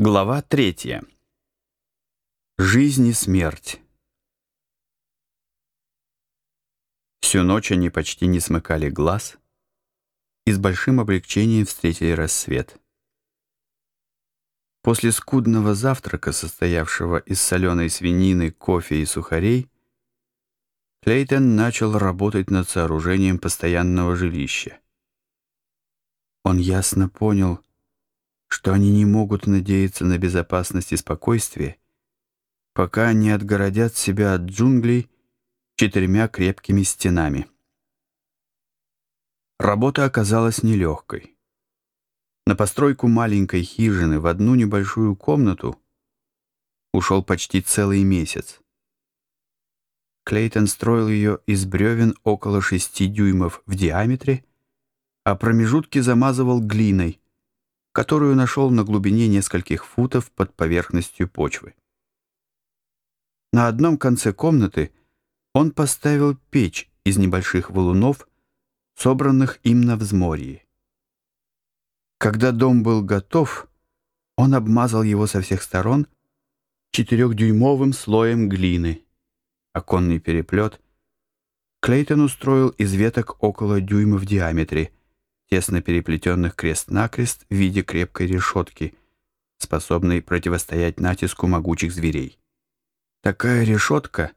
Глава третья. Жизнь и смерть. Всю ночь они почти не смыкали глаз и с большим облегчением встретили рассвет. После скудного завтрака, состоявшего из соленой свинины, кофе и сухарей, Клейтон начал работать над сооружением постоянного жилища. Он ясно понял, что они не могут надеяться на безопасность и спокойствие, пока не отгородят себя от джунглей четырьмя крепкими стенами. Работа оказалась нелегкой. На постройку маленькой хижины в одну небольшую комнату ушел почти целый месяц. Клейтон строил ее из бревен около шести дюймов в диаметре, а промежутки замазывал глиной, которую нашел на глубине нескольких футов под поверхностью почвы. На одном конце комнаты он поставил печь из небольших валунов, собранных им на взморье. Когда дом был готов, он обмазал его со всех сторон четырехдюймовым слоем глины. Оконный переплет Клейтон устроил из веток около дюйма в диаметре — тесно переплетенных крест-накрест в виде крепкой решетки, способной противостоять натиску могучих зверей. Такая решетка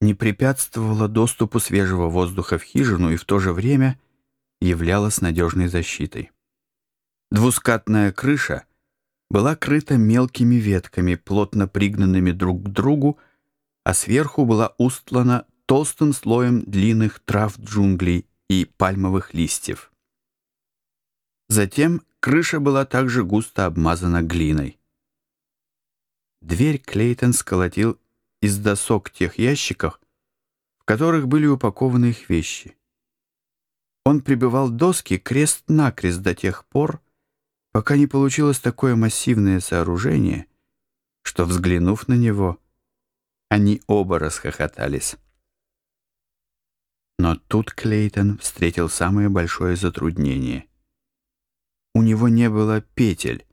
не препятствовала доступу свежего воздуха в хижину и в то же время являлась надежной защитой. Двускатная крыша была крыта мелкими ветками, плотно пригнанными друг к другу, а сверху была устлана толстым слоем длинных трав джунглей и пальмовых листьев. Затем крыша была также густо обмазана глиной. Дверь Клейтон сколотил из досок тех ящиков, в которых были упакованы их вещи. Он прибывал доски крест-накрест до тех пор, пока не получилось такое массивное сооружение, что, взглянув на него, они оба расхохотались. Но тут Клейтон встретил самое большое затруднение у него не было петель,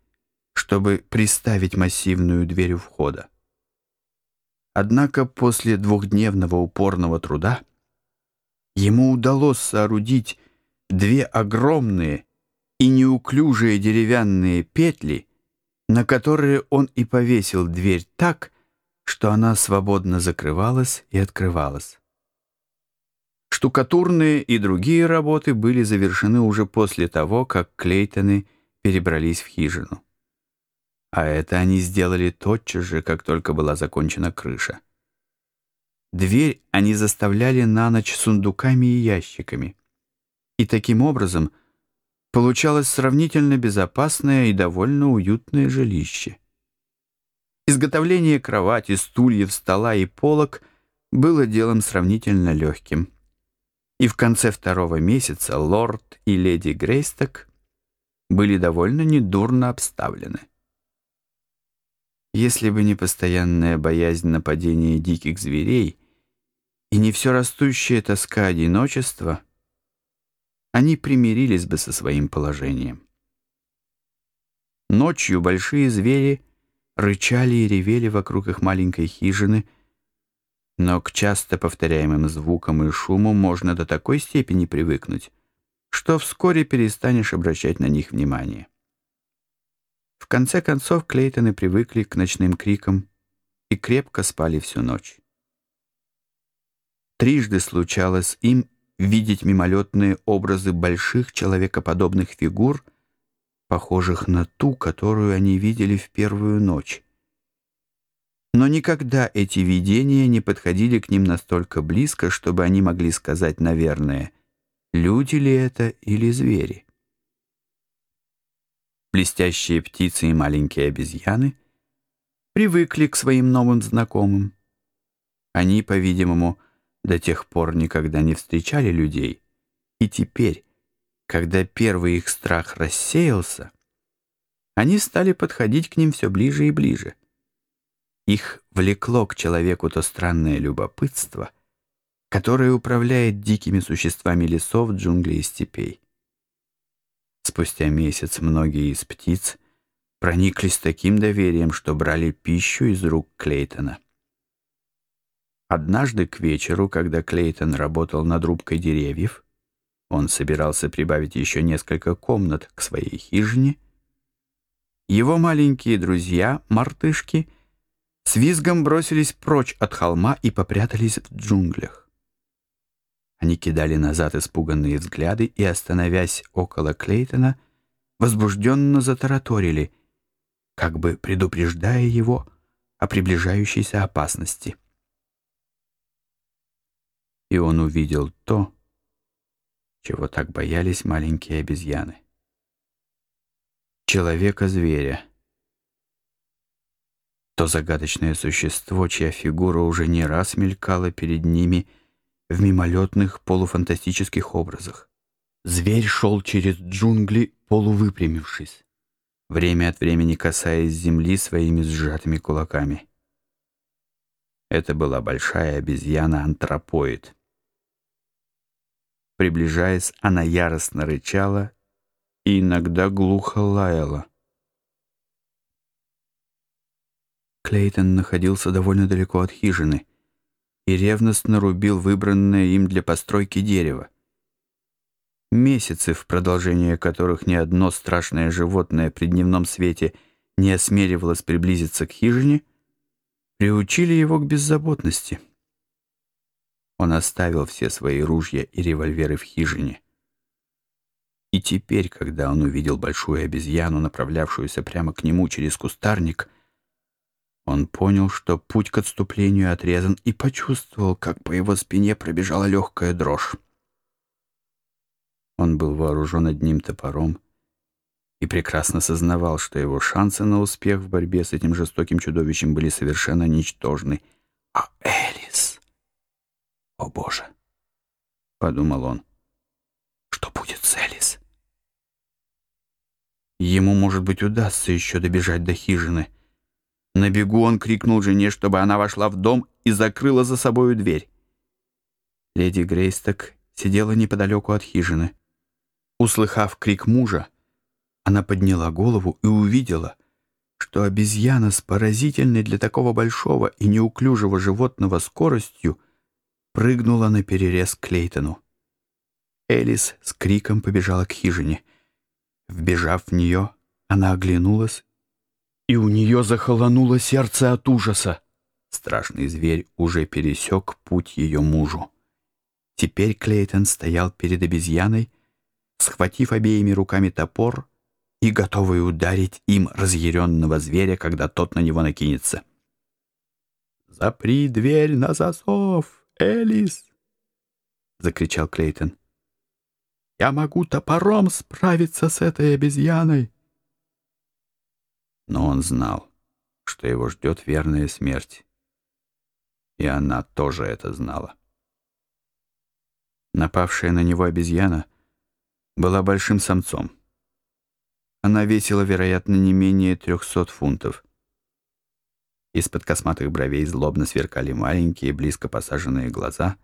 чтобы приставить массивную дверь у входа. Однако после двухдневного упорного труда ему удалось соорудить две огромные и неуклюжие деревянные петли, на которые он и повесил дверь так, что она свободно закрывалась и открывалась. Штукатурные и другие работы были завершены уже после того, как Клейтоны перебрались в хижину. А это они сделали тотчас же, как только была закончена крыша. Дверь они заставляли на ночь сундуками и ящиками. И таким образом получалось сравнительно безопасное и довольно уютное жилище. Изготовление кровати, стульев, стола и полок было делом сравнительно легким и в конце второго месяца лорд и леди Грейсток были довольно недурно обставлены. Если бы не постоянная боязнь нападения диких зверей и не все растущая тоска одиночества, они примирились бы со своим положением. Ночью большие звери рычали и ревели вокруг их маленькой хижины, но к часто повторяемым звукам и шуму можно до такой степени привыкнуть, что вскоре перестанешь обращать на них внимание. В конце концов Клейтоны привыкли к ночным крикам и крепко спали всю ночь. Трижды случалось им видеть мимолетные образы больших человекоподобных фигур, похожих на ту, которую они видели в первую ночь. Но никогда эти видения не подходили к ним настолько близко, чтобы они могли сказать, наверное, люди ли это или звери. Блестящие птицы и маленькие обезьяны привыкли к своим новым знакомым. Они, по-видимому, до тех пор никогда не встречали людей, и теперь, когда первый их страх рассеялся, они стали подходить к ним все ближе и ближе — их влекло к человеку то странное любопытство, которое управляет дикими существами лесов, джунглей и степей. Спустя месяц многие из птиц прониклись таким доверием, что брали пищу из рук Клейтона. Однажды к вечеру, когда Клейтон работал над рубкой деревьев, он собирался прибавить еще несколько комнат к своей хижине, его маленькие друзья, мартышки, с визгом бросились прочь от холма и попрятались в джунглях. Они кидали назад испуганные взгляды и, остановясь около Клейтона, возбужденно затараторили, как бы предупреждая его о приближающейся опасности. И он увидел то, чего так боялись маленькие обезьяны. Человека-зверя. То загадочное существо, чья фигура уже не раз мелькала перед ними в мимолетных полуфантастических образах. Зверь шел через джунгли, полувыпрямившись, время от времени касаясь земли своими сжатыми кулаками. Это была большая обезьяна-антропоид. Приближаясь, она яростно рычала и иногда глухо лаяла. Клейтон находился довольно далеко от хижины и ревностно рубил выбранное им для постройки дерево. Месяцы, в продолжение которых ни одно страшное животное при дневном свете не осмеливалось приблизиться к хижине, приучили его к беззаботности. Он оставил все свои ружья и револьверы в хижине. И теперь, когда он увидел большую обезьяну, направлявшуюся прямо к нему через кустарник, он понял, что путь к отступлению отрезан, и почувствовал, как по его спине пробежала легкая дрожь. Он был вооружен одним топором и прекрасно сознавал, что его шансы на успех в борьбе с этим жестоким чудовищем были совершенно ничтожны. А Элис... «О, Боже!» — подумал он. «Что будет с Элис?» Ему, может быть, удастся еще добежать до хижины. На бегу он крикнул жене, чтобы она вошла в дом и закрыла за собою дверь. Леди Грейсток сидела неподалеку от хижины. Услыхав крик мужа, она подняла голову и увидела, что обезьяна с поразительной для такого большого и неуклюжего животного скоростью прыгнула на перерез Клейтону. Элис с криком побежала к хижине. Вбежав в нее, она оглянулась, и у нее захолонуло сердце от ужаса. Страшный зверь уже пересек путь ее мужу. Теперь Клейтон стоял перед обезьяной, схватив обеими руками топор и готовый ударить им разъяренного зверя, когда тот на него накинется. «Запри дверь на засов, Элис!» — закричал Клейтон. «Я могу топором справиться с этой обезьяной!» Но он знал, что его ждет верная смерть. И она тоже это знала. Напавшая на него обезьяна — была большим самцом. Она весила, вероятно, не менее трехсот фунтов. Из-под косматых бровей злобно сверкали маленькие, близко посаженные глаза,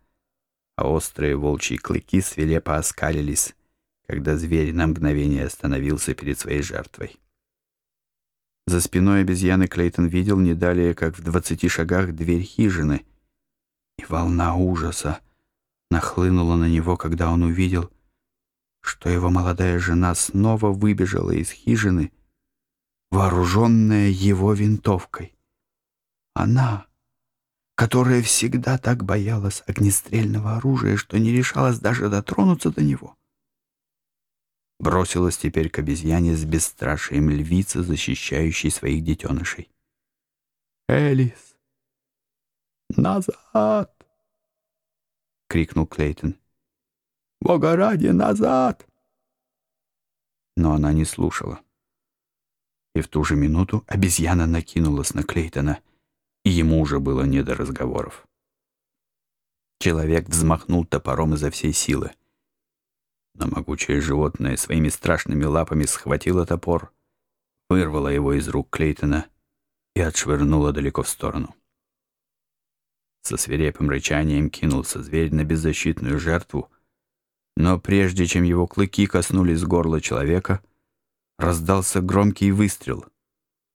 а острые волчьи клыки свирепо оскалились, когда зверь на мгновение остановился перед своей жертвой. За спиной обезьяны Клейтон видел не далее, как в двадцати шагах дверь хижины, и волна ужаса нахлынула на него, когда он увидел — что его молодая жена снова выбежала из хижины, вооруженная его винтовкой. Она, которая всегда так боялась огнестрельного оружия, что не решалась даже дотронуться до него, бросилась теперь к обезьяне с бесстрашием львицы, защищающей своих детенышей. «Элис! Назад!» — крикнул Клейтон. Бога ради, назад!» Но она не слушала. И в ту же минуту обезьяна накинулась на Клейтона, и ему уже было не до разговоров. Человек взмахнул топором изо всей силы. Но могучее животное своими страшными лапами схватило топор, вырвало его из рук Клейтона и отшвырнуло далеко в сторону. Со свирепым рычанием кинулся зверь на беззащитную жертву, но прежде чем его клыки коснулись горла человека, раздался громкий выстрел,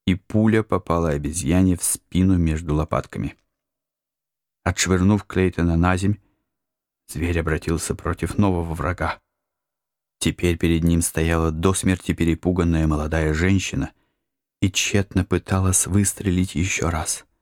и пуля попала обезьяне в спину между лопатками. Отшвырнув Клейтона на земь, зверь обратился против нового врага. Теперь перед ним стояла до смерти перепуганная молодая женщина и тщетно пыталась выстрелить еще раз —